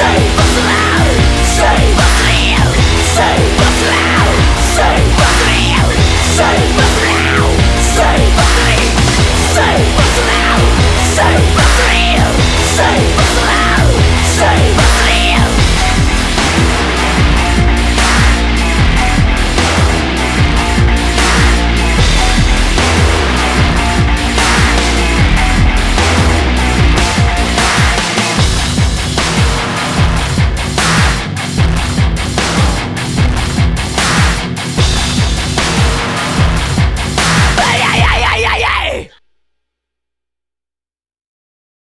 Hey.